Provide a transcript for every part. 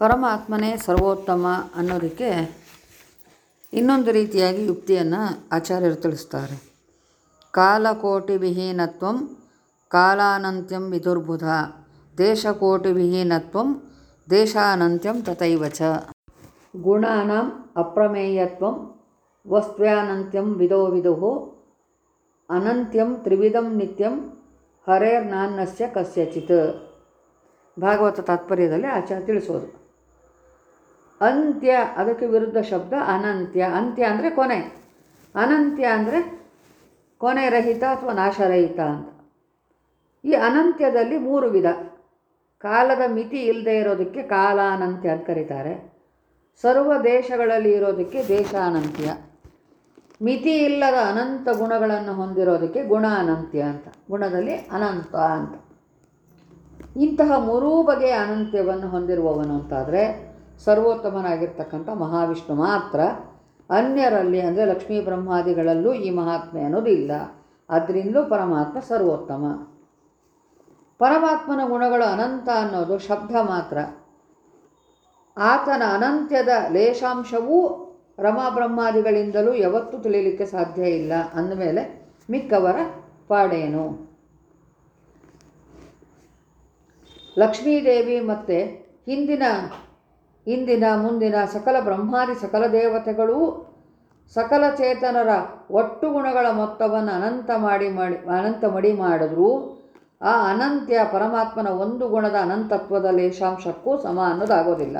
ಪರಮಾತ್ಮನೇ ಸರ್ವೋತ್ತಮ ಅನ್ನೋದಕ್ಕೆ ಇನ್ನೊಂದು ರೀತಿಯಾಗಿ ಯುಕ್ತಿಯನ್ನು ಆಚಾರ್ಯರು ತಿಳಿಸ್ತಾರೆ. ಕಾಲಕೋಟಿ ವಿಹೀನತ್ವ ಕಾಲಾನಂತ್ಯಂ ವಿದುರ್ಬುಧ ದೇಶಕೋಟಿ ವಿಹೀನತ್ವ ದೇಶಾನಂತ್ಯಂ ತಥೈವ ಚ. ಗುಣಾನಾಂ ಅಪ್ರಮೇಯತ್ವಂ ವಸ್ತ್ವ್ಯಾನಂತ್ಯಂ ವಿಧೋ ವಿಧು ಅನಂತ್ಯಂ ತ್ರಿವಿಧಂ ನಿತ್ಯಂ ಹರೇರ್ನಾನ್ನಸ್ಯ ಕಸ್ಯಚಿತ್. ಭಾಗವತ ತಾತ್ಪರ್ಯದಲ್ಲಿ ಆಚಾರ್ಯ ತಿಳಿಸೋದು. ಅಂತ್ಯ, ಅದಕ್ಕೆ ವಿರುದ್ಧ ಶಬ್ದ ಅನಂತ್ಯ. ಅಂತ್ಯ ಅಂದರೆ ಕೊನೆ. ಅನಂತ್ಯ ಅಂದರೆ ಕೊನೆ ರಹಿತ ಅಥವಾ ನಾಶರಹಿತ ಅಂತ. ಈ ಅನಂತ್ಯದಲ್ಲಿ ಮೂರು ವಿಧ. ಕಾಲದ ಮಿತಿ ಇಲ್ಲದೆ ಇರೋದಕ್ಕೆ ಕಾಲಾನಂತ್ಯ ಅಂತ ಕರೀತಾರೆ. ಸರ್ವ ದೇಶಗಳಲ್ಲಿ ಇರೋದಕ್ಕೆ ದೇಶಾನಂತ್ಯ. ಮಿತಿ ಇಲ್ಲದ ಅನಂತ ಗುಣಗಳನ್ನು ಹೊಂದಿರೋದಕ್ಕೆ ಗುಣ ಅನಂತ್ಯ ಅಂತ. ಗುಣದಲ್ಲಿ ಅನಂತ ಅಂತ. ಇಂತಹ ಮೂರೂ ಬಗೆಯ ಅನಂತ್ಯವನ್ನು ಹೊಂದಿರುವವನು ಅಂತಾದರೆ ಸರ್ವೋತ್ತಮನಾಗಿರ್ತಕ್ಕಂಥ ಮಹಾವಿಷ್ಣು ಮಾತ್ರ ಅನ್ಯರಲ್ಲಿ ಅಂದರೆ ಲಕ್ಷ್ಮೀ ಬ್ರಹ್ಮಾದಿಗಳಲ್ಲೂ ಈ ಮಹಾತ್ಮೆ ಅನ್ನೋದು ಇಲ್ಲ. ಅದರಿಂದಲೂ ಪರಮಾತ್ಮ ಸರ್ವೋತ್ತಮ. ಪರಮಾತ್ಮನ ಗುಣಗಳು ಅನಂತ ಅನ್ನೋದು ಶಬ್ದ ಮಾತ್ರ. ಆತನ ಅನಂತ್ಯದ ಲೇಷಾಂಶವೂ ರಮಾ ಬ್ರಹ್ಮಾದಿಗಳಿಂದಲೂ ಯಾವತ್ತೂ ತಿಳಿಯಲಿಕ್ಕೆ ಸಾಧ್ಯ ಇಲ್ಲ ಅಂದಮೇಲೆ ಮಿಕ್ಕವರ ಪಾಡೇನು? ಲಕ್ಷ್ಮೀದೇವಿ ಮತ್ತು ಹಿಂದಿನ ಇಂದಿನ ಮುಂದಿನ ಸಕಲ ಬ್ರಹ್ಮಾದಿ ಸಕಲ ದೇವತೆಗಳೂ ಸಕಲ ಚೇತನರ ಒಟ್ಟು ಗುಣಗಳ ಮೊತ್ತವನ್ನು ಅನಂತ ಮಾಡಿ ಮಾಡಿ, ಅನಂತ ಮಡಿ ಮಾಡಿದ್ರೂ. ಆ ಅನಂತ್ಯ ಪರಮಾತ್ಮನ ಒಂದು ಗುಣದ ಅನಂತತ್ವದ ಲೇಷಾಂಶಕ್ಕೂ ಸಮ ಅನ್ನೋದಾಗೋದಿಲ್ಲ.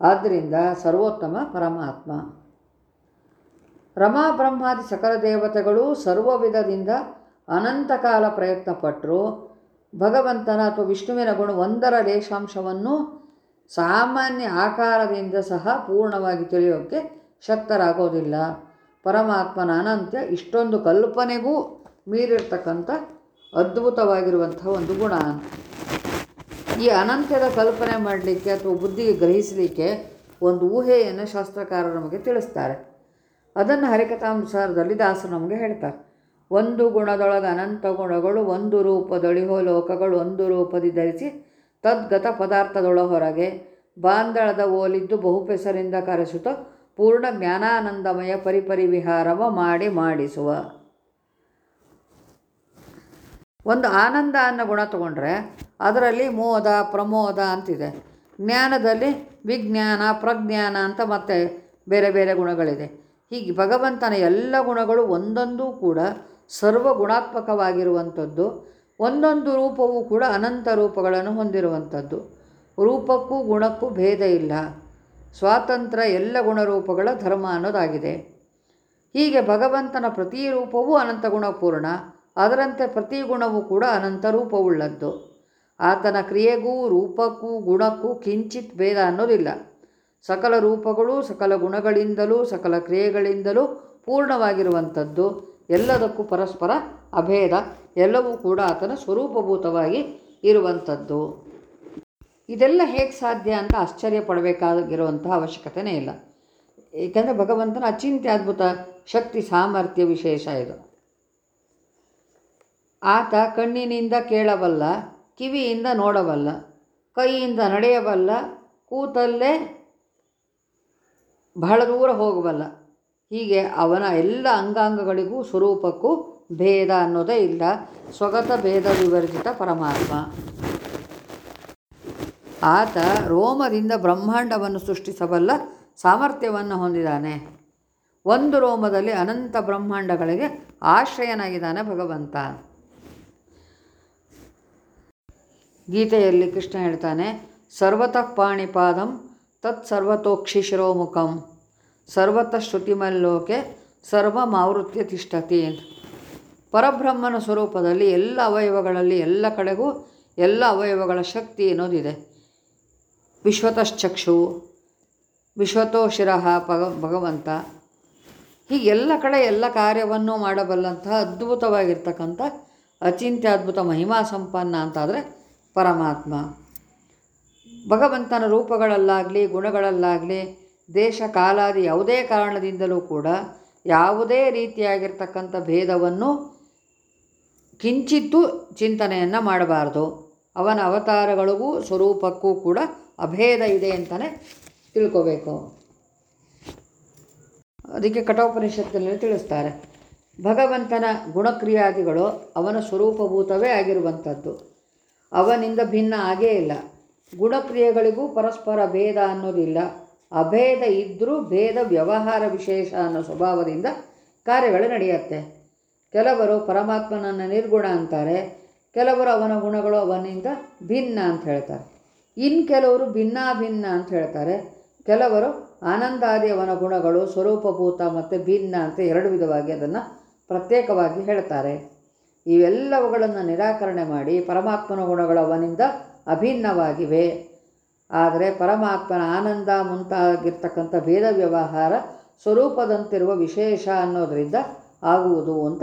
ಆದ್ದರಿಂದ ಸರ್ವೋತ್ತಮ ಪರಮಾತ್ಮ. ರಮಾ ಬ್ರಹ್ಮಾದಿ ಸಕಲ ದೇವತೆಗಳು ಸರ್ವ ವಿಧದಿಂದ ಅನಂತ ಕಾಲ ಪ್ರಯತ್ನ ಪಟ್ಟರು ಭಗವಂತನ ಅಥವಾ ವಿಷ್ಣುವಿನ ಗುಣ ಒಂದರ ಲೇಶಾಂಶವನ್ನು ಸಾಮಾನ್ಯ ಆಕಾರದಿಂದ ಸಹ ಪೂರ್ಣವಾಗಿ ತಿಳಿಯೋಕ್ಕೆ ಶಕ್ತರಾಗೋದಿಲ್ಲ. ಪರಮಾತ್ಮನ ಅನಂತ್ಯ ಇಷ್ಟೊಂದು ಕಲ್ಪನೆಗೂ ಮೀರಿರ್ತಕ್ಕಂಥ ಅದ್ಭುತವಾಗಿರುವಂತಹ ಒಂದು ಗುಣ. ಈ ಅನಂತ್ಯದ ಕಲ್ಪನೆ ಮಾಡಲಿಕ್ಕೆ ಅಥವಾ ಬುದ್ಧಿಗೆ ಗ್ರಹಿಸಲಿಕ್ಕೆ ಒಂದು ಊಹೆಯನ್ನು ಶಾಸ್ತ್ರಕಾರರು ನಮಗೆ ತಿಳಿಸ್ತಾರೆ. ಅದನ್ನು ಹರಿಕಥಾನುಸಾರದಲ್ಲಿ ದಾಸರು ನಮಗೆ ಹೇಳ್ತಾರೆ. ಒಂದು ಗುಣದೊಳಗೆ ಅನಂತ ಗುಣಗಳು ಒಂದು ರೂಪದೊಳಿಹೋ ಲೋಕಗಳು ಒಂದು ರೂಪದಿ ಧರಿಸಿ ತದ್ಗತ ಪದಾರ್ಥದೊಳ ಹೊರಗೆ ಬಾಂದಳದ ಓಲಿದ್ದು ಬಹುಪೆಸರಿಂದ ಕರೆಸುತ್ತ ಪೂರ್ಣ ಜ್ಞಾನಾನಂದಮಯ ಪರಿಪರಿ ವಿಹಾರವ ಮಾಡಿ ಮಾಡಿಸುವ. ಒಂದು ಆನಂದ ಅನ್ನೋ ಗುಣ ತಗೊಂಡ್ರೆ ಅದರಲ್ಲಿ ಮೋದ, ಪ್ರಮೋದ ಅಂತಿದೆ. ಜ್ಞಾನದಲ್ಲಿ ವಿಜ್ಞಾನ, ಪ್ರಜ್ಞಾನ ಅಂತ ಮತ್ತೆ ಬೇರೆ ಬೇರೆ ಗುಣಗಳಿದೆ. ಹೀಗೆ ಭಗವಂತನ ಎಲ್ಲ ಗುಣಗಳು ಒಂದೊಂದೂ ಕೂಡ ಸರ್ವ ಗುಣಾತ್ಮಕವಾಗಿರುವಂಥದ್ದು ಒಂದೊಂದು ರೂಪವೂ ಕೂಡ ಅನಂತ ರೂಪಗಳನ್ನು ಹೊಂದಿರುವಂಥದ್ದು. ರೂಪಕ್ಕೂ ಗುಣಕ್ಕೂ ಭೇದ ಇಲ್ಲ. ಸ್ವಾತಂತ್ರ್ಯ ಎಲ್ಲ ಗುಣರೂಪಗಳ ಧರ್ಮ ಅನ್ನೋದಾಗಿದೆ. ಹೀಗೆ ಭಗವಂತನ ಪ್ರತಿ ರೂಪವೂ ಅನಂತ ಗುಣಪೂರ್ಣ. ಅದರಂತೆ ಪ್ರತಿ ಗುಣವೂ ಕೂಡ ಅನಂತ ರೂಪವುಳ್ಳದ್ದು. ಆತನ ಕ್ರಿಯೆಗೂ, ರೂಪಕ್ಕೂ, ಗುಣಕ್ಕೂ ಕಿಂಚಿತ್ ಭೇದ ಅನ್ನೋದಿಲ್ಲ. ಸಕಲ ರೂಪಗಳು ಸಕಲ ಗುಣಗಳಿಂದಲೂ, ಸಕಲ ಕ್ರಿಯೆಗಳಿಂದಲೂ ಪೂರ್ಣವಾಗಿರುವಂಥದ್ದು. ಎಲ್ಲದಕ್ಕೂ ಪರಸ್ಪರ ಅಭೇದ, ಎಲ್ಲವೂ ಕೂಡ ಆತನ ಸ್ವರೂಪಭೂತವಾಗಿ ಇರುವಂಥದ್ದು. ಇದೆಲ್ಲ ಹೇಗೆ ಸಾಧ್ಯ ಅಂತ ಆಶ್ಚರ್ಯ ಪಡಬೇಕಾಗಿರುವಂತಹ ಅವಶ್ಯಕತೆನೇ ಇಲ್ಲ. ಏಕೆಂದರೆ ಭಗವಂತನ ಅಚಿಂತ್ಯ ಅದ್ಭುತ ಶಕ್ತಿ ಸಾಮರ್ಥ್ಯ ವಿಶೇಷ ಇದು. ಆತ ಕಣ್ಣಿನಿಂದ ಕೇಳಬಲ್ಲ, ಕಿವಿಯಿಂದ ನೋಡಬಲ್ಲ, ಕೈಯಿಂದ ನಡೆಯಬಲ್ಲ, ಕೂತಲ್ಲೇ ಬಹಳ ದೂರ ಹೋಗಬಲ್ಲ ಹೀಗೆ ಅವನ ಎಲ್ಲ ಅಂಗಾಂಗಗಳಿಗೂ ಸ್ವರೂಪಕ್ಕೂ ಭೇದ ಅನ್ನೋದೇ ಇಲ್ಲ. ಸ್ವಗತ ಭೇದ ವಿವರ್ಜಿತ ಪರಮಾತ್ಮ. ಆತ ರೋಮದಿಂದ ಬ್ರಹ್ಮಾಂಡವನ್ನು ಸೃಷ್ಟಿಸಬಲ್ಲ ಸಾಮರ್ಥ್ಯವನ್ನು ಹೊಂದಿದ್ದಾನೆ. ಒಂದು ರೋಮದಲ್ಲಿ ಅನಂತ ಬ್ರಹ್ಮಾಂಡಗಳಿಗೆ ಆಶ್ರಯನಾಗಿದ್ದಾನೆ ಭಗವಂತ. ಗೀತೆಯಲ್ಲಿ ಕೃಷ್ಣ ಹೇಳ್ತಾನೆ, ಸರ್ವತಃ ಪಾಣಿಪಾದಂ ತತ್ ಸರ್ವತೋಕ್ಷಿಶಿರೋಮುಖಂ ಸರ್ವತಃ ಶ್ರುತಿಮಲ್ಲೋಕೆ ಸರ್ವಮಾವೃತ್ಯ ತಿಷ್ಠತಿ ಅಂತ. ಪರಬ್ರಹ್ಮನ ಸ್ವರೂಪದಲ್ಲಿ ಎಲ್ಲ ಅವಯವಗಳಲ್ಲಿ ಎಲ್ಲ ಕಡೆಗೂ ಎಲ್ಲ ಅವಯವಗಳ ಶಕ್ತಿ ಅನ್ನೋದಿದೆ. ವಿಶ್ವತಶ್ಚಕ್ಷು, ವಿಶ್ವತೋ ಶಿರಃ ಭಗ, ಭಗವಂತ. ಹೀಗೆ ಎಲ್ಲ ಕಡೆ ಎಲ್ಲ ಕಾರ್ಯವನ್ನು ಮಾಡಬಲ್ಲಂತಹ ಅದ್ಭುತವಾಗಿರ್ತಕ್ಕಂಥ ಅಚಿಂತ್ಯ ಅದ್ಭುತ ಮಹಿಮಾ ಸಂಪನ್ನ ಅಂತಾದರೆ ಪರಮಾತ್ಮ. ಭಗವಂತನ ರೂಪಗಳಲ್ಲಾಗಲಿ, ಗುಣಗಳಲ್ಲಾಗಲಿ ದೇಶ ಕಾಲಾದಿ ಯಾವುದೇ ಕಾರಣದಿಂದಲೂ ಕೂಡ ಯಾವುದೇ ರೀತಿಯಾಗಿರ್ತಕ್ಕಂಥ ಭೇದವನ್ನು ಕಿಂಚಿತ್ತು ಚಿಂತನೆಯನ್ನು ಮಾಡಬಾರ್ದು. ಅವನ ಅವತಾರಗಳಿಗೂ ಸ್ವರೂಪಕ್ಕೂ ಕೂಡ ಅಭೇದ ಇದೆ ಅಂತಲೇ ತಿಳ್ಕೋಬೇಕು. ಅದಕ್ಕೆ ಕಠೋಪನಿಷತ್ತಿನಲ್ಲಿ ತಿಳಿಸ್ತಾರೆ. ಭಗವಂತನ ಗುಣಕ್ರಿಯಾದಿಗಳು ಅವನ ಸ್ವರೂಪಭೂತವೇ ಆಗಿರುವಂಥದ್ದು. ಅವನಿಂದ ಭಿನ್ನ ಆಗೇ ಇಲ್ಲ. ಗುಣಕ್ರಿಯೆಗಳಿಗೂ ಪರಸ್ಪರ ಭೇದ ಅನ್ನೋದಿಲ್ಲ. ಅಭೇದ ಇದ್ದರೂ ಭೇದ ವ್ಯವಹಾರ ವಿಶೇಷ ಅನ್ನೋ ಸ್ವಭಾವದಿಂದ ಕಾರ್ಯಗಳು ನಡೆಯುತ್ತೆ. ಕೆಲವರು ಪರಮಾತ್ಮನನ್ನು ನಿರ್ಗುಣ ಅಂತಾರೆ, ಕೆಲವರು ಅವನ ಗುಣಗಳು ಅವನಿಂದ ಭಿನ್ನ ಅಂತ ಹೇಳ್ತಾರೆ. ಇನ್ನು ಕೆಲವರು ಭಿನ್ನಾಭಿನ್ನ ಅಂತ ಹೇಳ್ತಾರೆ. ಕೆಲವರು ಆನಂದಾದಿ ಅವನ ಗುಣಗಳು, ಸ್ವರೂಪಭೂತ ಮತ್ತು ಭಿನ್ನ ಅಂತ ಎರಡು ವಿಧವಾಗಿ ಅದನ್ನು ಪ್ರತ್ಯೇಕವಾಗಿ ಹೇಳ್ತಾರೆ. ಇವೆಲ್ಲವುಗಳನ್ನು ನಿರಾಕರಣೆ ಮಾಡಿ ಪರಮಾತ್ಮನ ಗುಣಗಳು ಅವನಿಂದ ಅಭಿನ್ನವಾಗಿವೆ. ಆದರೆ ಪರಮಾತ್ಮನ ಆನಂದ ಮುಂತಾಗಿರ್ತಕ್ಕಂಥ ಭೇದ ವ್ಯವಹಾರ ಸ್ವರೂಪದಂತಿರುವ ವಿಶೇಷ ಅನ್ನೋದರಿಂದ ಆಗುವುದು ಅಂತ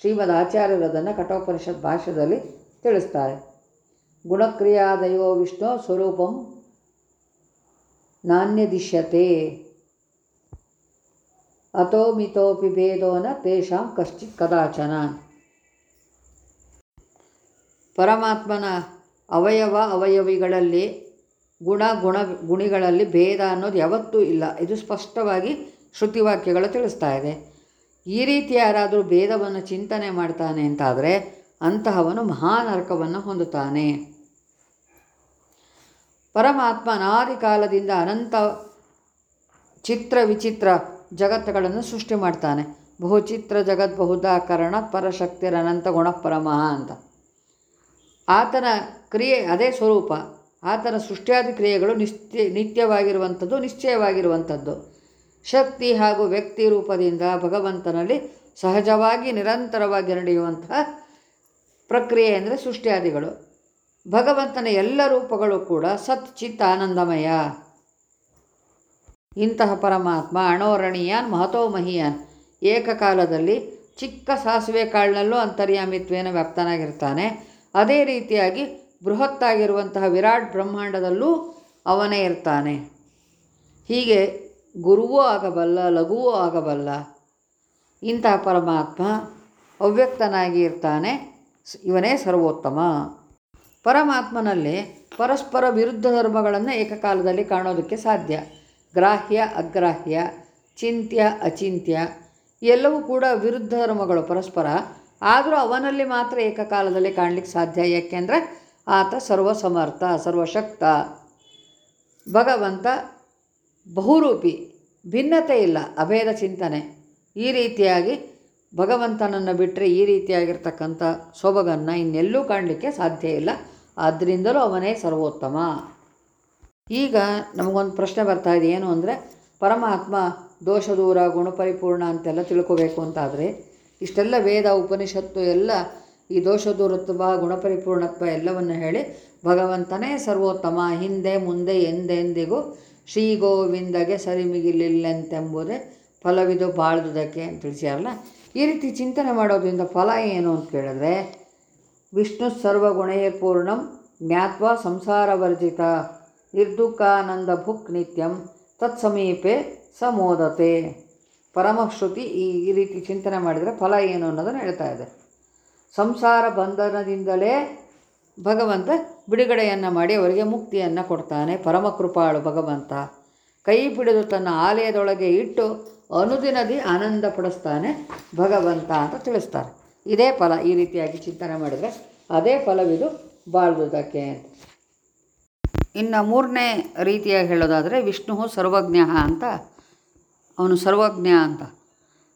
ಶ್ರೀಮದ್ ಆಚಾರ್ಯರು ಅದನ್ನು ಕಠೋಪನಿಷತ್ ಭಾಷೆಯಲ್ಲಿ ತಿಳಿಸ್ತಾರೆ. ಗುಣಕ್ರಿಯಾ ದೈವೋ ವಿಷ್ಣು ಸ್ವರೂಪಂ ನಾಣ್ಯದಿಶ್ಯತೆ. ಅಥೋ ಮಿತೋಪಿ ಭೇದೋನ ತೇಷಾಂ ಕಶ್ಚಿತ್ ಕದಾಚನ. ಪರಮಾತ್ಮನ ಅವಯವ ಅವಯವಿಗಳಲ್ಲಿ ಗುಣ ಗುಣ ಗುಣಿಗಳಲ್ಲಿ ಭೇದ ಅನ್ನೋದು ಯಾವತ್ತೂ ಇಲ್ಲ. ಇದು ಸ್ಪಷ್ಟವಾಗಿ ಶ್ರುತಿವಾಕ್ಯಗಳು ತಿಳಿಸ್ತಾ ಇದೆ. ಈ ರೀತಿ ಯಾರಾದರೂ ಭೇದವನ್ನು ಚಿಂತನೆ ಮಾಡ್ತಾನೆ ಅಂತಾದರೆ ಅಂತಹವನು ಮಹಾನರಕವನ್ನು ಹೊಂದುತ್ತಾನೆ. ಪರಮಾತ್ಮ ಅನಾದಿ ಕಾಲದಿಂದ ಅನಂತ ಚಿತ್ರ ವಿಚಿತ್ರ ಜಗತ್ತುಗಳನ್ನು ಸೃಷ್ಟಿ ಮಾಡ್ತಾನೆ. ಬಹುಚಿತ್ರ ಜಗತ್, ಬಹುದಾಕರಣ ಪರಶಕ್ತಿರ ಅನಂತ ಗುಣಪರಮಃ ಅಂತ. ಆತನ ಕ್ರಿಯೆ ಅದೇ ಸ್ವರೂಪ. ಆತನ ಸೃಷ್ಟಿಯಾದಿ ಕ್ರಿಯೆಗಳು ನಿಶ್ಚಿ ನಿತ್ಯವಾಗಿರುವಂಥದ್ದು, ನಿಶ್ಚಯವಾಗಿರುವಂಥದ್ದು. ಶಕ್ತಿ ಹಾಗೂ ವ್ಯಕ್ತಿ ರೂಪದಿಂದ ಭಗವಂತನಲ್ಲಿ ಸಹಜವಾಗಿ ನಿರಂತರವಾಗಿ ನಡೆಯುವಂತಹ ಪ್ರಕ್ರಿಯೆ ಅಂದರೆ ಸೃಷ್ಟಿಯಾದಿಗಳು. ಭಗವಂತನ ಎಲ್ಲ ರೂಪಗಳು ಕೂಡ ಸತ್, ಚಿತ್, ಆನಂದಮಯ. ಇಂತಹ ಪರಮಾತ್ಮ ಅಣೋರಣೀಯಾನ್ ಮಹತೋ ಮಹಿಯಾನ್ ಏಕಕಾಲದಲ್ಲಿ ಚಿಕ್ಕ ಸಾಸಿವೆ ಕಾಳಿನಲ್ಲೂ ಅಂತರ್ಯಾಮಿತ್ವೇನ ವ್ಯಾಪ್ತನಾಗಿರ್ತಾನೆ. ಅದೇ ರೀತಿಯಾಗಿ ಬೃಹತ್ತಾಗಿರುವಂತಹ ವಿರಾಟ್ ಬ್ರಹ್ಮಾಂಡದಲ್ಲೂ ಅವನೇ ಇರ್ತಾನೆ. ಹೀಗೆ ಗುರುವೂ ಆಗಬಲ್ಲ, ಲಘುವೂ ಆಗಬಲ್ಲ, ಇಂತಹ ಪರಮಾತ್ಮ ಅವ್ಯಕ್ತನಾಗಿ ಇರ್ತಾನೆ. ಇವನೇ ಸರ್ವೋತ್ತಮ. ಪರಮಾತ್ಮನಲ್ಲಿ ಪರಸ್ಪರ ವಿರುದ್ಧ ಧರ್ಮಗಳನ್ನು ಏಕಕಾಲದಲ್ಲಿ ಕಾಣೋದಕ್ಕೆ ಸಾಧ್ಯ. ಗ್ರಾಹ್ಯ, ಅಗ್ರಾಹ್ಯ, ಚಿಂತ್ಯ, ಅಚಿಂತ್ಯ, ಎಲ್ಲವೂ ಕೂಡ ವಿರುದ್ಧ ಧರ್ಮಗಳು ಪರಸ್ಪರ. ಆದರೂ ಅವನಲ್ಲಿ ಮಾತ್ರ ಏಕಕಾಲದಲ್ಲಿ ಕಾಣಲಿಕ್ಕೆ ಸಾಧ್ಯ. ಯಾಕೆಂದರೆ ಆತ ಸರ್ವಸಮರ್ಥ, ಸರ್ವಶಕ್ತ. ಭಗವಂತ ಬಹುರೂಪಿ, ಭಿನ್ನತೆ ಇಲ್ಲ, ಅಭೇದ ಚಿಂತನೆ. ಈ ರೀತಿಯಾಗಿ ಭಗವಂತನನ್ನು ಬಿಟ್ಟರೆ ಈ ರೀತಿಯಾಗಿರ್ತಕ್ಕಂಥ ಸೊಬಗನ್ನು ಇನ್ನೆಲ್ಲೂ ಕಾಣಲಿಕ್ಕೆ ಸಾಧ್ಯ ಇಲ್ಲ. ಆದ್ದರಿಂದಲೂ ಅವನೇ ಸರ್ವೋತ್ತಮ. ಈಗ ನಮಗೊಂದು ಪ್ರಶ್ನೆ ಬರ್ತಾ ಇದೆ. ಏನು ಅಂದರೆ, ಪರಮಾತ್ಮ ದೋಷ ದೂರ ಗುಣಪರಿಪೂರ್ಣ ಅಂತೆಲ್ಲ ತಿಳ್ಕೋಬೇಕು ಅಂತಾದರೆ, ಇಷ್ಟೆಲ್ಲ ವೇದ, ಉಪನಿಷತ್ತು ಎಲ್ಲ ಈ ದೋಷ ದೂರತ್ವ, ಗುಣಪರಿಪೂರ್ಣತ್ವ ಎಲ್ಲವನ್ನು ಹೇಳಿ ಭಗವಂತನೇ ಸರ್ವೋತ್ತಮ. ಹಿಂದೆ, ಮುಂದೆ, ಎಂದೆಂದಿಗೂ ಶ್ರೀ ಗೋವಿಂದಗೆ ಸರಿಮಿಗಿಲಿಲ್ಲಂತೆಂಬುದೇ ಫಲವಿದು ಬಾಳ್ದುದಕ್ಕೆ ಅಂತ ತಿಳಿಸ್ಯಾರಲ್ಲ ಈ ರೀತಿ ಚಿಂತನೆ ಮಾಡೋದ್ರಿಂದ ಫಲ ಏನು ಅಂತ ಕೇಳಿದ್ರೆ, ವಿಷ್ಣು ಸರ್ವಗುಣಯ ಪೂರ್ಣಂ ಜ್ಞಾತ್ವ ಸಂಸಾರವರ್ಜಿತ ನಿರ್ದುಃಖಾನಂದ ಭುಕ್ ನಿತ್ಯಂ ತತ್ಸಮೀಪೆ ಸಮೋದತೆ. ಪರಮಶ್ರುತಿ ಈ ರೀತಿ ಚಿಂತನೆ ಮಾಡಿದರೆ ಫಲ ಏನು ಅನ್ನೋದನ್ನು ಹೇಳ್ತಾ ಇದೆ ಸಂಸಾರ ಬಂಧನದಿಂದಲೇ ಭಗವಂತ ಬಿಡುಗಡೆಯನ್ನು ಮಾಡಿ ಅವರಿಗೆ ಮುಕ್ತಿಯನ್ನು ಕೊಡ್ತಾನೆ. ಪರಮಕೃಪಾಳು ಭಗವಂತ ಕೈ ಬಿಡಿದು ತನ್ನ ಆಲಯದೊಳಗೆ ಇಟ್ಟು ಅನುದಿನದಿ ಆನಂದ ಪಡಿಸ್ತಾನೆ ಭಗವಂತ ಅಂತ ತಿಳಿಸ್ತಾರೆ. ಇದೇ ಫಲ ಈ ರೀತಿಯಾಗಿ ಚಿಂತನೆ ಮಾಡಿದರೆ ಅದೇ ಫಲವಿದು ಬಾಳ್ದುದಕ್ಕೆ ಅಂತ. ಇನ್ನು ಮೂರನೇ ರೀತಿಯಾಗಿ ಹೇಳೋದಾದರೆ ವಿಷ್ಣು ಸರ್ವಜ್ಞ ಅಂತ ಅವನು ಸರ್ವಜ್ಞ ಅಂತ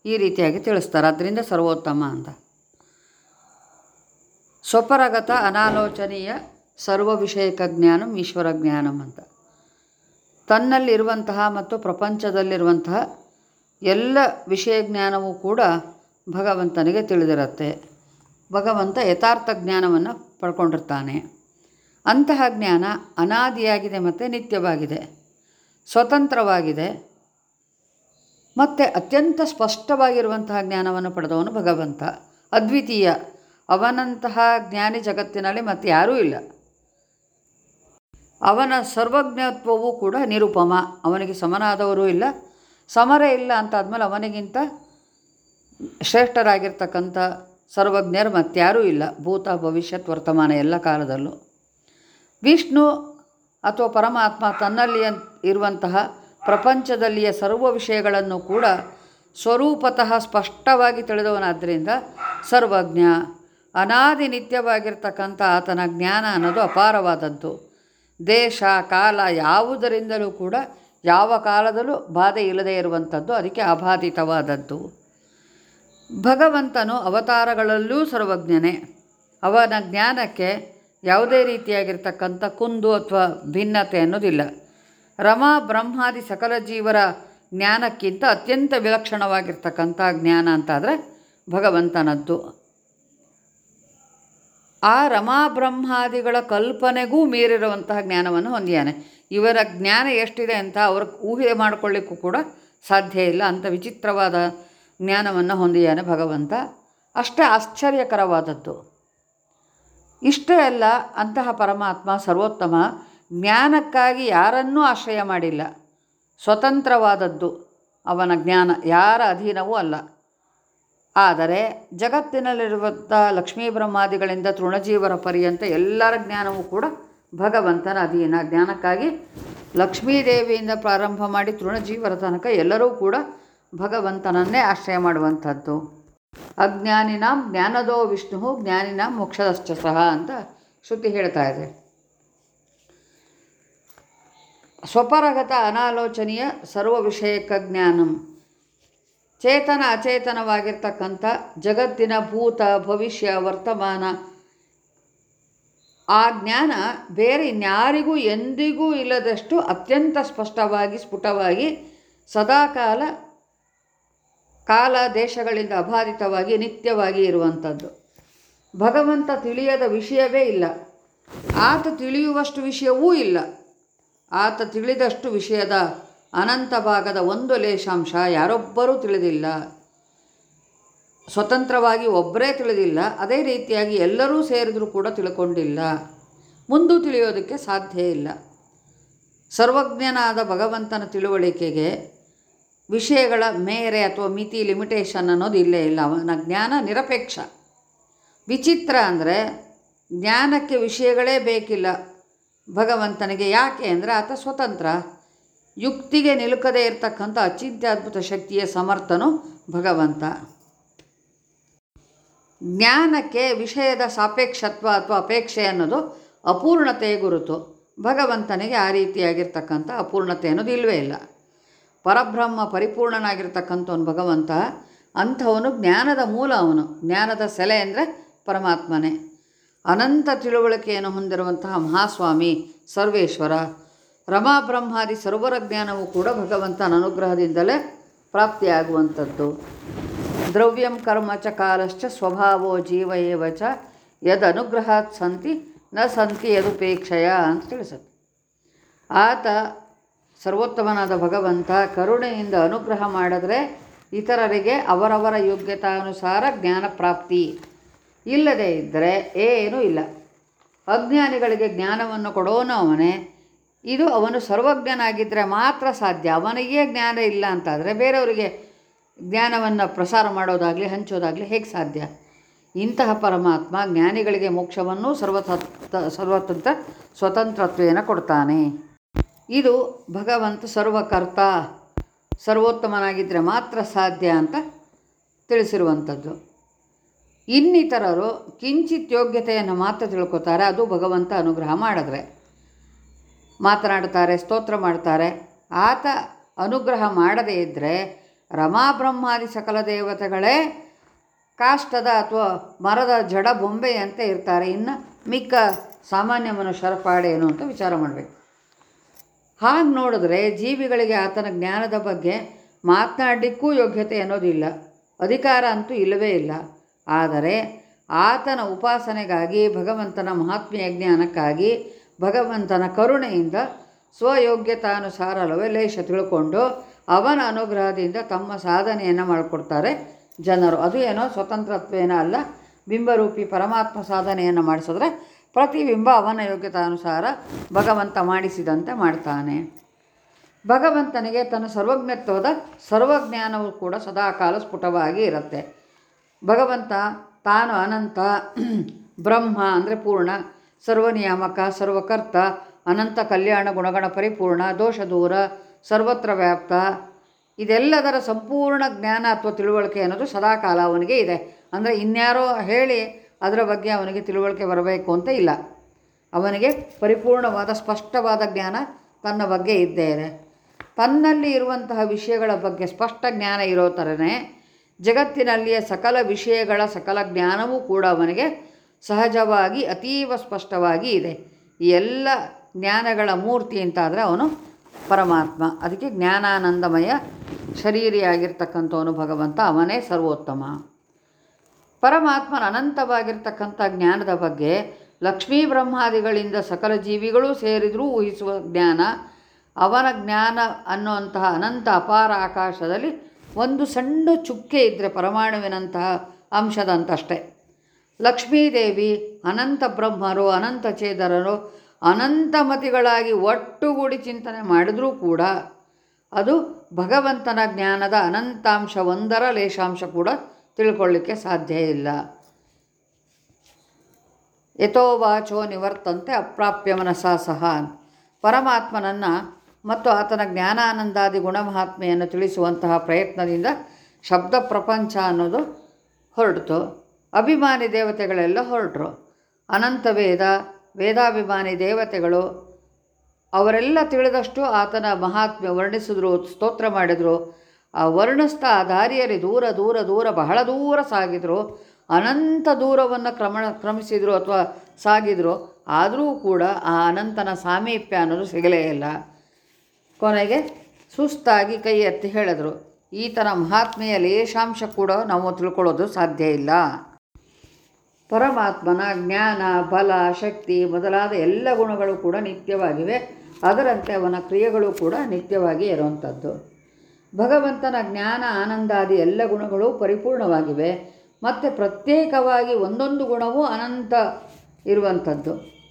ಈ ರೀತಿಯಾಗಿ ತಿಳಿಸ್ತಾರೆ. ಅದರಿಂದ ಸರ್ವೋತ್ತಮ ಅಂತ. ಸ್ವಪರಗತ ಅನಾಲೋಚನೀಯ ಸರ್ವ ವಿಷಯಕ ಜ್ಞಾನಂ ಈಶ್ವರ ಜ್ಞಾನಂ ಅಂತ. ತನ್ನಲ್ಲಿರುವಂತಹ ಮತ್ತು ಪ್ರಪಂಚದಲ್ಲಿರುವಂತಹ ಎಲ್ಲ ವಿಷಯ ಜ್ಞಾನವೂ ಕೂಡ ಭಗವಂತನಿಗೆ ತಿಳಿದಿರುತ್ತೆ. ಭಗವಂತ ಯಥಾರ್ಥ ಜ್ಞಾನವನ್ನು ಪಡ್ಕೊಂಡಿರ್ತಾನೆ. ಅಂತಹ ಜ್ಞಾನ ಅನಾದಿಯಾಗಿದೆ ಮತ್ತು ನಿತ್ಯವಾಗಿದೆ. ಸ್ವತಂತ್ರವಾಗಿದೆ. ಮತ್ತು ಅತ್ಯಂತ ಸ್ಪಷ್ಟವಾಗಿರುವಂತಹ ಜ್ಞಾನವನ್ನು ಪಡೆದವನು ಭಗವಂತ. ಅದ್ವಿತೀಯ ಅವನಂತಹ ಜ್ಞಾನಿ ಜಗತ್ತಿನಲ್ಲಿ ಮತ್ತೆ ಯಾರೂ ಇಲ್ಲ. ಅವನ ಸರ್ವಜ್ಞತ್ವವೂ ಕೂಡ ನಿರುಪಮ. ಅವನಿಗೆ ಸಮನಾದವರೂ ಇಲ್ಲ. ಸಮರೇ ಇಲ್ಲ ಅಂತಾದ್ಮೇಲೆ ಅವನಿಗಿಂತ ಶ್ರೇಷ್ಠರಾಗಿರ್ತಕ್ಕಂಥ ಸರ್ವಜ್ಞರು ಮತ್ತಾರೂ ಇಲ್ಲ. ಭೂತ, ಭವಿಷ್ಯತ್, ವರ್ತಮಾನ ಎಲ್ಲ ಕಾಲದಲ್ಲೂ. ವಿಷ್ಣು ಅಥವಾ ಪರಮಾತ್ಮ ತನ್ನಲ್ಲಿ ಇರುವಂತಹ ಪ್ರಪಂಚದಲ್ಲಿಯ ಸರ್ವ ವಿಷಯಗಳನ್ನು ಕೂಡ ಸ್ವರೂಪತಃ ಸ್ಪಷ್ಟವಾಗಿ ತಿಳಿದವನಾದ್ದರಿಂದ ಸರ್ವಜ್ಞ ಅನಾದಿ ನಿತ್ಯವಾಗಿರ್ತಕ್ಕಂಥ ಆತನ ಜ್ಞಾನ ಅನ್ನೋದು ಅಪಾರವಾದದ್ದು. ದೇಶ, ಕಾಲ ಯಾವುದರಿಂದಲೂ ಕೂಡ ಯಾವ ಕಾಲದಲ್ಲೂ ಬಾಧೆ ಇಲ್ಲದೇ ಇರುವಂಥದ್ದು ಅದಕ್ಕೆ ಅಬಾಧಿತವಾದದ್ದು. ಭಗವಂತನು ಅವತಾರಗಳಲ್ಲೂ ಸರ್ವಜ್ಞನೇ. ಅವನ ಜ್ಞಾನಕ್ಕೆ ಯಾವುದೇ ರೀತಿಯಾಗಿರ್ತಕ್ಕಂಥ ಕುಂದು ಅಥವಾ ಭಿನ್ನತೆ ಅನ್ನೋದಿಲ್ಲ. ರಮಾ ಬ್ರಹ್ಮಾದಿ ಸಕಲ ಜೀವರ ಜ್ಞಾನಕ್ಕಿಂತ ಅತ್ಯಂತ ವಿಲಕ್ಷಣವಾಗಿರ್ತಕ್ಕಂಥ ಜ್ಞಾನ ಅಂತಾದರೆ ಭಗವಂತನದ್ದು. ಆ ರಮಾ ಬ್ರಹ್ಮಾದಿಗಳ ಕಲ್ಪನೆಗೂ ಮೀರಿರುವಂತಹ ಜ್ಞಾನವನ್ನು ಹೊಂದಿಯಾನೆ. ಇವರ ಜ್ಞಾನ ಎಷ್ಟಿದೆ ಅಂತ ಅವ್ರ ಊಹೆ ಮಾಡಿಕೊಳ್ಳಿಕ್ಕೂ ಕೂಡ ಸಾಧ್ಯ ಇಲ್ಲ. ಅಂಥ ವಿಚಿತ್ರವಾದ ಜ್ಞಾನವನ್ನು ಹೊಂದಿಯಾನೆ ಭಗವಂತ. ಅಷ್ಟೇ ಆಶ್ಚರ್ಯಕರವಾದದ್ದು. ಇಷ್ಟೇ ಅಲ್ಲ, ಅಂತಹ ಪರಮಾತ್ಮ ಸರ್ವೋತ್ತಮ ಜ್ಞಾನಕ್ಕಾಗಿ ಯಾರನ್ನೂ ಆಶ್ರಯ ಮಾಡಿಲ್ಲ. ಸ್ವತಂತ್ರವಾದದ್ದು ಅವನ ಜ್ಞಾನ, ಯಾರ ಅಧೀನವೂ ಅಲ್ಲ. ಆದರೆ ಜಗತ್ತಿನಲ್ಲಿರುವಂಥ ಲಕ್ಷ್ಮೀ ಬ್ರಹ್ಮಾದಿಗಳಿಂದ ತೃಣಜೀವರ ಪರ್ಯಂತ ಎಲ್ಲರ ಜ್ಞಾನವೂ ಕೂಡ ಭಗವಂತನ ಅಧೀನ. ಜ್ಞಾನಕ್ಕಾಗಿ ಲಕ್ಷ್ಮೀದೇವಿಯಿಂದ ಪ್ರಾರಂಭ ಮಾಡಿ ತೃಣಜೀವರ ತನಕ ಎಲ್ಲರೂ ಕೂಡ ಭಗವಂತನನ್ನೇ ಆಶ್ರಯ ಮಾಡುವಂಥದ್ದು. ಅಜ್ಞಾನಿನಾಂ ಜ್ಞಾನದೋ ವಿಷ್ಣು ಜ್ಞಾನಿನಾಂ ಮೋಕ್ಷದಶ್ಚ ಸಹ ಅಂತ ಶ್ರುತಿ ಹೇಳ್ತಾ ಇದೆ. ಸ್ವಪರಗತ ಅನಾಲೋಚನೀಯ ಸರ್ವ ವಿಷಯಕ ಜ್ಞಾನಂ. ಚೇತನ ಅಚೇತನವಾಗಿರ್ತಕ್ಕಂಥ ಜಗತ್ತಿನ ಭೂತ ಭವಿಷ್ಯ ವರ್ತಮಾನ, ಆ ಜ್ಞಾನ ಬೇರೆ ಇನ್ಯಾರಿಗೂ ಎಂದಿಗೂ ಇಲ್ಲದಷ್ಟು ಅತ್ಯಂತ ಸ್ಪಷ್ಟವಾಗಿ, ಸ್ಫುಟವಾಗಿ ಸದಾಕಾಲ ಕಾಲ ದೇಶಗಳಿಂದ ಅಬಾಧಿತವಾಗಿ, ನಿತ್ಯವಾಗಿ ಇರುವಂಥದ್ದು. ಭಗವಂತ ತಿಳಿಯದ ವಿಷಯವೇ ಇಲ್ಲ. ಆತ ತಿಳಿಯುವಷ್ಟು ವಿಷಯವೂ ಇಲ್ಲ. ಆತ ತಿಳಿದಷ್ಟು ವಿಷಯದ ಅನಂತ ಭಾಗದ ಒಂದು ಲೇಷಾಂಶ ಯಾರೊಬ್ಬರೂ ತಿಳಿದಿಲ್ಲ. ಸ್ವತಂತ್ರವಾಗಿ ಒಬ್ಬರೇ ತಿಳಿದಿಲ್ಲ. ಅದೇ ರೀತಿಯಾಗಿ ಎಲ್ಲರೂ ಸೇರಿದರೂ ಕೂಡ ತಿಳ್ಕೊಂಡಿಲ್ಲ. ಮುಂದೂ ತಿಳಿಯೋದಕ್ಕೆ ಸಾಧ್ಯ ಇಲ್ಲ. ಸರ್ವಜ್ಞನಾದ ಭಗವಂತನ ತಿಳುವಳಿಕೆಗೆ ವಿಷಯಗಳ ಮೇರೆ ಅಥವಾ ಮಿತಿ ಲಿಮಿಟೇಷನ್ ಅನ್ನೋದು ಇಲ್ಲೇ ಇಲ್ಲ. ಅವನ ಜ್ಞಾನ ನಿರಪೇಕ್ಷ. ವಿಚಿತ್ರ ಅಂದರೆ ಜ್ಞಾನಕ್ಕೆ ವಿಷಯಗಳೇ ಬೇಕಿಲ್ಲ. ಭಗವಂತನಿಗೆ ಯಾಕೆ ಅಂದರೆ ಆತ ಸ್ವತಂತ್ರ. ಯುಕ್ತಿಗೆ ನಿಲುಕದೇ ಇರತಕ್ಕಂಥ ಅಚಿತ್ಯಾದ್ಭುತ ಶಕ್ತಿಯ ಸಮರ್ಥನು ಭಗವಂತ. ಜ್ಞಾನಕ್ಕೆ ವಿಷಯದ ಸಾಪೇಕ್ಷತ್ವ ಅಥವಾ ಅಪೇಕ್ಷೆ ಅನ್ನೋದು ಅಪೂರ್ಣತೆಯ ಗುರುತು. ಭಗವಂತನಿಗೆ ಆ ರೀತಿಯಾಗಿರ್ತಕ್ಕಂಥ ಅಪೂರ್ಣತೆ ಅನ್ನೋದು ಇಲ್ಲವೇ ಇಲ್ಲ. ಪರಬ್ರಹ್ಮ ಪರಿಪೂರ್ಣನಾಗಿರ್ತಕ್ಕಂಥವನು ಭಗವಂತ, ಅಂಥವನು ಜ್ಞಾನದ ಮೂಲ ಅವನು. ಜ್ಞಾನದ ಸೆಲೆ ಅಂದರೆ ಪರಮಾತ್ಮನೇ. ಅನಂತ ತಿಳುವಳಿಕೆಯನ್ನು ಹೊಂದಿರುವಂತಹ ಮಹಾಸ್ವಾಮಿ ಸರ್ವೇಶ್ವರ ರಮಾ ಬ್ರಹ್ಮಾದಿ ಸರೋವರ ಜ್ಞಾನವು ಕೂಡ ಭಗವಂತನ ಅನುಗ್ರಹದಿಂದಲೇ ಪ್ರಾಪ್ತಿಯಾಗುವಂಥದ್ದು. ದ್ರವ್ಯಂ ಕರ್ಮ ಚ ಕಾಲಶ್ಚ ಸ್ವಭಾವೋ ಜೀವ ಏವ ಚ ಯದನುಗ್ರಹಾತ್ ಸಂತಿ ನ ಸಂತಿ ಯದುಪೇಕ್ಷೆಯ ಅಂತ ತಿಳಿಸುತ್ತೆ. ಆತ ಸರ್ವೋತ್ತಮನಾದ ಭಗವಂತ ಕರುಣೆಯಿಂದ ಅನುಗ್ರಹ ಮಾಡಿದ್ರೆ ಇತರರಿಗೆ ಅವರವರ ಯೋಗ್ಯತಾನುಸಾರ ಜ್ಞಾನ ಪ್ರಾಪ್ತಿ ಇಲ್ಲದೇ ಇದ್ದರೆ ಏನೂ ಇಲ್ಲ. ಅಜ್ಞಾನಿಗಳಿಗೆ ಜ್ಞಾನವನ್ನು ಕೊಡೋನು ಅವನೇ ಇದು ಅವನು ಸರ್ವಜ್ಞನಾಗಿದ್ದರೆ ಮಾತ್ರ ಸಾಧ್ಯ. ಅವನಿಗೆ ಜ್ಞಾನ ಇಲ್ಲ ಅಂತಾದರೆ ಬೇರೆಯವರಿಗೆ ಜ್ಞಾನವನ್ನು ಪ್ರಸಾರ ಮಾಡೋದಾಗಲಿ, ಹಂಚೋದಾಗಲಿ ಹೇಗೆ ಸಾಧ್ಯ? ಇಂತಹ ಪರಮಾತ್ಮ ಜ್ಞಾನಿಗಳಿಗೆ ಮೋಕ್ಷವನ್ನು ಸರ್ವತತ್ ಸರ್ವತಂತ್ರ ಸ್ವತಂತ್ರತ್ವೇನ ಕೊಡ್ತಾನೆ. ಇದು ಭಗವಂತ ಸರ್ವಕರ್ತ ಸರ್ವೋತ್ತಮನಾಗಿದ್ದರೆ ಮಾತ್ರ ಸಾಧ್ಯ ಅಂತ ತಿಳಿಸಿರುವಂಥದ್ದು. ಇನ್ನಿತರರು ಕಿಂಚಿತ್ ಯೋಗ್ಯತೆಯನ್ನು ಮಾತ್ರ ತಿಳ್ಕೊತಾರೆ, ಅದು ಭಗವಂತ ಅನುಗ್ರಹ ಮಾಡಿದ್ರೆ. ಮಾತನಾಡ್ತಾರೆ ಸ್ತೋತ್ರ ಮಾಡ್ತಾರೆ ಆತ ಅನುಗ್ರಹ ಮಾಡದೇ ಇದ್ದರೆ ರಮಾಬ್ರಹ್ಮಾದಿ ಸಕಲ ದೇವತೆಗಳೇ ಕಾಷ್ಟದ ಅಥವಾ ಮರದ ಜಡ ಬೊಂಬೆಯಂತೆ ಇರ್ತಾರೆ. ಇನ್ನು ಮಿಕ್ಕ ಸಾಮಾನ್ಯ ಮನುಷ್ಯರ ಪಾಡೇನು ಅಂತ ವಿಚಾರ ಮಾಡಬೇಕು. ಹಾಗೆ ನೋಡಿದ್ರೆ ಜೀವಿಗಳಿಗೆ ಆತನ ಜ್ಞಾನದ ಬಗ್ಗೆ ಮಾತನಾಡಲಿಕ್ಕೂ ಯೋಗ್ಯತೆ ಅನ್ನೋದಿಲ್ಲ. ಅಧಿಕಾರ ಅಂತೂ ಇಲ್ಲವೇ ಇಲ್ಲ. ಆದರೆ ಆತನ ಉಪಾಸನೆಗಾಗಿ, ಭಗವಂತನ ಮಹಾತ್ಮೆಯ ಜ್ಞಾನಕ್ಕಾಗಿ ಭಗವಂತನ ಕರುಣೆಯಿಂದ ಸ್ವಯೋಗ್ಯತಾನುಸಾರ ಲೇಷ ತಿಳ್ಕೊಂಡು ಅವನ ಅನುಗ್ರಹದಿಂದ ತಮ್ಮ ಸಾಧನೆಯನ್ನು ಮಾಡಿಕೊಡ್ತಾರೆ. ಜನರು ಅದು ಏನೋ ಸ್ವತಂತ್ರತ್ವೇನ ಅಲ್ಲ, ಬಿಂಬರೂಪಿ ಪರಮಾತ್ಮ ಸಾಧನೆಯನ್ನು ಮಾಡಿಸಿದ್ರೆ ಪ್ರತಿಬಿಂಬ ಅವನ ಯೋಗ್ಯತಾನುಸಾರ ಭಗವಂತ ಮಾಡಿಸಿದಂತೆ ಮಾಡ್ತಾನೆ. ಭಗವಂತನಿಗೆ ತನ್ನ ಸರ್ವಜ್ಞತ್ವದ ಸರ್ವಜ್ಞಾನವು ಕೂಡ ಸದಾಕಾಲ ಸ್ಫುಟವಾಗಿ ಇರುತ್ತೆ. ಭಗವಂತ ತಾನು ಅನಂತ, ಬ್ರಹ್ಮ ಅಂದರೆ ಪೂರ್ಣ ಸರ್ವನಿಯಾಮಕ, ಸರ್ವಕರ್ತ, ಅನಂತ ಕಲ್ಯಾಣ ಗುಣಗಣ ಪರಿಪೂರ್ಣ, ದೋಷ ದೂರ, ಸರ್ವತ್ರ ವ್ಯಾಪ್ತ. ಇದೆಲ್ಲದರ ಸಂಪೂರ್ಣ ಜ್ಞಾನ ಅಥವಾ ತಿಳುವಳಿಕೆ ಅನ್ನೋದು ಸದಾಕಾಲ ಅವನಿಗೆ ಇದೆ. ಅಂದರೆ ಇನ್ಯಾರೋ ಹೇಳಿ ಅದರ ಬಗ್ಗೆ ಅವನಿಗೆ ತಿಳುವಳಿಕೆ ಬರಬೇಕು ಅಂತ ಇಲ್ಲ. ಅವನಿಗೆ ಪರಿಪೂರ್ಣವಾದ, ಸ್ಪಷ್ಟವಾದ ಜ್ಞಾನ ತನ್ನ ಬಗ್ಗೆ ಇದ್ದೇ ಇದೆ ತನ್ನಲ್ಲಿ ಇರುವಂತಹ ವಿಷಯಗಳ ಬಗ್ಗೆ ಸ್ಪಷ್ಟ ಜ್ಞಾನ ಇರೋ ಥರನೇ ಜಗತ್ತಿನಲ್ಲಿಯ ಸಕಲ ವಿಷಯಗಳ ಸಕಲ ಜ್ಞಾನವೂ ಕೂಡ ಅವನಿಗೆ ಸಹಜವಾಗಿ, ಅತೀವ ಸ್ಪಷ್ಟವಾಗಿ ಇದೆ. ಎಲ್ಲ ಜ್ಞಾನಗಳ ಮೂರ್ತಿ ಅಂತಾದರೆ ಅವನು ಪರಮಾತ್ಮ. ಅದಕ್ಕೆ ಜ್ಞಾನಾನಂದಮಯ, ಶರೀರಿಯಾಗಿರ್ತಕ್ಕಂಥವನು ಭಗವಂತ, ಅವನೇ ಸರ್ವೋತ್ತಮ. ಪರಮಾತ್ಮನ ಅನಂತವಾಗಿರ್ತಕ್ಕಂಥ ಜ್ಞಾನದ ಬಗ್ಗೆ ಲಕ್ಷ್ಮೀ ಬ್ರಹ್ಮಾದಿಗಳಿಂದ ಸಕಲ ಜೀವಿಗಳೂ ಸೇರಿದರೂ ಊಹಿಸುವ ಜ್ಞಾನ, ಅವನ ಜ್ಞಾನ ಅನ್ನುವಂತಹ ಅನಂತ ಅಪಾರ ಆಕಾಶದಲ್ಲಿ ಒಂದು ಸಣ್ಣ ಚುಕ್ಕೆ ಇದ್ದರೆ ಪರಮಾಣುವಿನಂತಹ ಅಂಶದಂತಷ್ಟೇ. ಲಕ್ಷ್ಮೀದೇವಿ ಅನಂತ ಬ್ರಹ್ಮರು, ಅನಂತ ಚೇತರರು, ಅನಂತಮತಿಗಳಾಗಿ ಒಟ್ಟುಗೂಡಿ ಚಿಂತನೆ ಮಾಡಿದರೂ ಕೂಡ ಅದು ಭಗವಂತನ ಜ್ಞಾನದ ಅನಂತಾಂಶ ಒಂದರ ಲೇಷಾಂಶ ಕೂಡ ತಿಳ್ಕೊಳ್ಳಿಕ್ಕೆ ಸಾಧ್ಯ ಇಲ್ಲ. ಯಥೋ ವಾಚೋ ನಿವರ್ತಂತೆ ಅಪ್ರಾಪ್ಯ ಮನಸಾ ಸಹ. ಪರಮಾತ್ಮನನ್ನು ಮತ್ತು ಆತನ ಜ್ಞಾನಾನಂದಾದಿ ಗುಣಮಹಾತ್ಮೆಯನ್ನು ತಿಳಿಸುವಂತಹ ಪ್ರಯತ್ನದಿಂದ ಶಬ್ದ ಪ್ರಪಂಚ ಅನ್ನೋದು ಹೊರಟಿತು ಅಭಿಮಾನಿ ದೇವತೆಗಳೆಲ್ಲ ಹೊರಟರು. ಅನಂತ ವೇದ, ವೇದಾಭಿಮಾನಿ ದೇವತೆಗಳು, ಅವರೆಲ್ಲ ತಿಳಿದಷ್ಟು ಆತನ ಮಹಾತ್ಮೆ ವರ್ಣಿಸಿದ್ರು, ಸ್ತೋತ್ರ ಮಾಡಿದರು. ಆ ವರ್ಣಿಸ್ತಾ ಆ ದಾರಿಯಲ್ಲಿ ದೂರ ದೂರ ದೂರ, ಬಹಳ ದೂರ ಸಾಗಿದರು. ಅನಂತ ದೂರವನ್ನು ಕ್ರಮ ಕ್ರಮಿಸಿದರು ಅಥವಾ ಸಾಗಿದರು. ಆದರೂ ಕೂಡ ಆ ಅನಂತನ ಸಾಮೀಪ್ಯ ಅನ್ನೋದು ಸಿಗಲೇ ಇಲ್ಲ. ಕೊನೆಗೆ ಸುಸ್ತಾಗಿ ಕೈ ಎತ್ತಿ ಹೇಳಿದರು, ಈತನ ಮಹಾತ್ಮೆಯ ಲೇಷಾಂಶ ಕೂಡ ನಾವು ತಿಳ್ಕೊಳ್ಳೋದು ಸಾಧ್ಯ ಇಲ್ಲ. ಪರಮಾತ್ಮನ ಜ್ಞಾನ, ಬಲ, ಶಕ್ತಿ ಮೊದಲಾದ ಎಲ್ಲ ಗುಣಗಳು ಕೂಡ ನಿತ್ಯವಾಗಿವೆ. ಅದರಂತೆ ಅವನ ಕ್ರಿಯೆಗಳು ಕೂಡ ನಿತ್ಯವಾಗಿ ಇರುವಂಥದ್ದು. ಭಗವಂತನ ಜ್ಞಾನ ಆನಂದಾದಿ ಎಲ್ಲ ಗುಣಗಳು ಪರಿಪೂರ್ಣವಾಗಿವೆ. ಮತ್ತು ಪ್ರತ್ಯೇಕವಾಗಿ ಒಂದೊಂದು ಗುಣವೂ ಅನಂತ ಇರುವಂಥದ್ದು.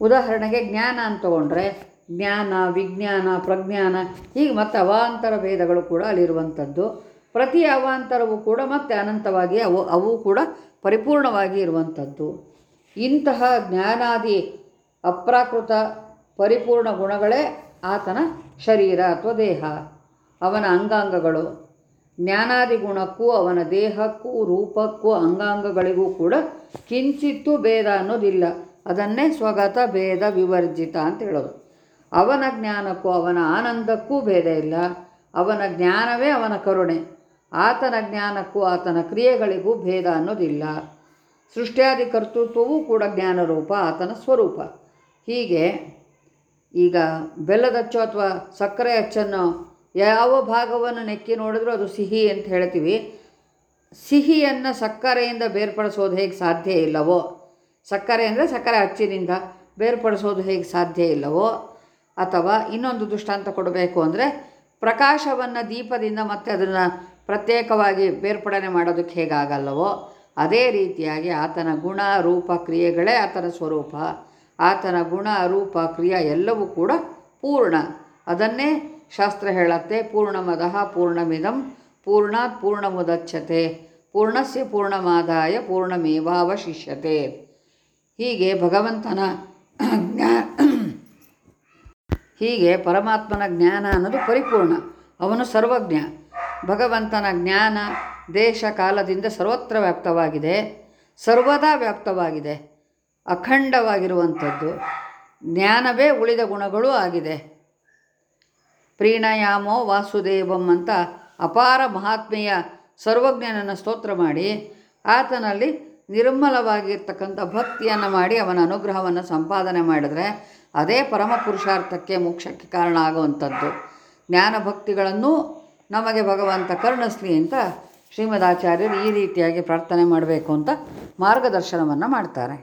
ಉದಾಹರಣೆಗೆ ಜ್ಞಾನ ಅಂತ ತಗೊಂಡ್ರೆ ಜ್ಞಾನ, ವಿಜ್ಞಾನ, ಪ್ರಜ್ಞಾನ, ಹೀಗೆ ಮತ್ತು ಅವಾಂತರ ಭೇದಗಳು ಕೂಡ ಅಲ್ಲಿರುವಂಥದ್ದು. ಪ್ರತಿ ಅವಾಂತರವೂ ಕೂಡ ಮತ್ತೆ ಅನಂತವಾಗಿ ಅವು ಅವು ಕೂಡ ಪರಿಪೂರ್ಣವಾಗಿ ಇರುವಂಥದ್ದು. ಇಂತಹ ಜ್ಞಾನಾದಿ ಅಪ್ರಾಕೃತ ಪರಿಪೂರ್ಣ ಗುಣಗಳೇ ಆತನ ಶರೀರ ಅಥವಾ ದೇಹ. ಅವನ ಅಂಗಾಂಗಗಳು. ಜ್ಞಾನಾದಿ ಗುಣಕ್ಕೂ ಅವನ ದೇಹಕ್ಕೂ, ರೂಪಕ್ಕೂ, ಅಂಗಾಂಗಗಳಿಗೂ ಕೂಡ ಕಿಂಚಿತ್ತೂ ಭೇದ ಅನ್ನೋದಿಲ್ಲ. ಅದನ್ನೇ ಸ್ವಗತ ಭೇದ ವಿವರ್ಜಿತ ಅಂತ ಹೇಳೋದು. ಅವನ ಜ್ಞಾನಕ್ಕೂ ಅವನ ಆನಂದಕ್ಕೂ ಭೇದ ಇಲ್ಲ. ಅವನ ಜ್ಞಾನವೇ ಅವನ ಕರುಣೆ. ಆತನ ಜ್ಞಾನಕ್ಕೂ ಆತನ ಕ್ರಿಯೆಗಳಿಗೂ ಭೇದ ಅನ್ನೋದಿಲ್ಲ. ಸೃಷ್ಟಿಯಾದಿ ಕರ್ತೃತ್ವವೂ ಕೂಡ ಜ್ಞಾನರೂಪ, ಆತನ ಸ್ವರೂಪ. ಹೀಗೆ ಈಗ ಬೆಲ್ಲದಚ್ಚು ಅಥವಾ ಸಕ್ಕರೆ ಅಚ್ಚನ್ನು ಯಾವ ಭಾಗವನ್ನು ನೆಕ್ಕಿ ನೋಡಿದ್ರೂ ಅದು ಸಿಹಿ ಅಂತ ಹೇಳ್ತೀವಿ. ಸಿಹಿಯನ್ನು ಸಕ್ಕರೆಯಿಂದ ಬೇರ್ಪಡಿಸೋದು ಹೇಗೆ ಸಾಧ್ಯ ಇಲ್ಲವೋ, ಸಕ್ಕರೆ ಅಂದರೆ ಸಕ್ಕರೆ ಅಚ್ಚಿನಿಂದ ಬೇರ್ಪಡಿಸೋದು ಹೇಗೆ ಸಾಧ್ಯ ಇಲ್ಲವೋ, ಅಥವಾ ಇನ್ನೊಂದು ದೃಷ್ಟಾಂತ ಕೊಡಬೇಕು ಅಂದರೆ ಪ್ರಕಾಶವನ್ನು ದೀಪದಿಂದ ಮತ್ತೆ ಅದನ್ನು ಪ್ರತ್ಯೇಕವಾಗಿ ಬೇರ್ಪಡನೆ ಮಾಡೋದಕ್ಕೆ ಹೇಗಾಗಲ್ಲವೋ, ಅದೇ ರೀತಿಯಾಗಿ ಆತನ ಗುಣ, ರೂಪ, ಕ್ರಿಯೆಗಳೇ ಆತನ ಸ್ವರೂಪ. ಆತನ ಗುಣ, ರೂಪ, ಕ್ರಿಯೆ ಎಲ್ಲವೂ ಕೂಡ ಪೂರ್ಣ. ಅದನ್ನೇ ಶಾಸ್ತ್ರ ಹೇಳತ್ತೆ, ಪೂರ್ಣಮದಃ ಪೂರ್ಣಮಿದಂ, ಪೂರ್ಣಾತ್ ಪೂರ್ಣಮುದಚ್ಯತೆ. ಪೂರ್ಣಸ್ಯ ಪೂರ್ಣಮಾದಾಯ ಪೂರ್ಣಮೇವಾವಶಿಷ್ಯತೆ. ಹೀಗೆ ಭಗವಂತನ ಜ್ಞಾ, ಹೀಗೆ ಪರಮಾತ್ಮನ ಜ್ಞಾನ ಅನ್ನೋದು ಪರಿಪೂರ್ಣ. ಅವನು ಸರ್ವಜ್ಞ. ಭಗವಂತನ ಜ್ಞಾನ ದೇಶ ಕಾಲದಿಂದ ಸರ್ವತ್ರ ವ್ಯಾಪ್ತವಾಗಿದೆ, ಸರ್ವದಾ ವ್ಯಾಪ್ತವಾಗಿದೆ, ಅಖಂಡವಾಗಿರುವಂಥದ್ದು, ಜ್ಞಾನವೇ ಉಳಿದ ಗುಣಗಳು ಆಗಿದೆ. ಪ್ರೀಣಯಾಮೋ ವಾಸುದೇವಂ ಅಂತ ಅಪಾರ ಮಹಾತ್ಮೆಯ ಸರ್ವಜ್ಞನನ್ನು ಸ್ತೋತ್ರ ಮಾಡಿ, ಆತನಲ್ಲಿ ನಿರ್ಮಲವಾಗಿರ್ತಕ್ಕಂಥ ಭಕ್ತಿಯನ್ನು ಮಾಡಿ ಅವನ ಅನುಗ್ರಹವನ್ನು ಸಂಪಾದನೆ ಮಾಡಿದರೆ ಅದೇ ಪರಮ ಪುರುಷಾರ್ಥಕ್ಕೆ ಮೋಕ್ಷಕ್ಕೆ ಕಾರಣ ಆಗುವಂಥದ್ದು. ಜ್ಞಾನ ಭಕ್ತಿಗಳನ್ನು ನಮಗೆ ಭಗವಂತ ಕರುಣಿಸ್ಲಿ ಅಂತ ಶ್ರೀಮದಾಚಾರ್ಯರು ಈ ರೀತಿಯಾಗಿ ಪ್ರಾರ್ಥನೆ ಮಾಡಬೇಕು ಅಂತ ಮಾರ್ಗದರ್ಶನವನ್ನು ಮಾಡ್ತಾರೆ.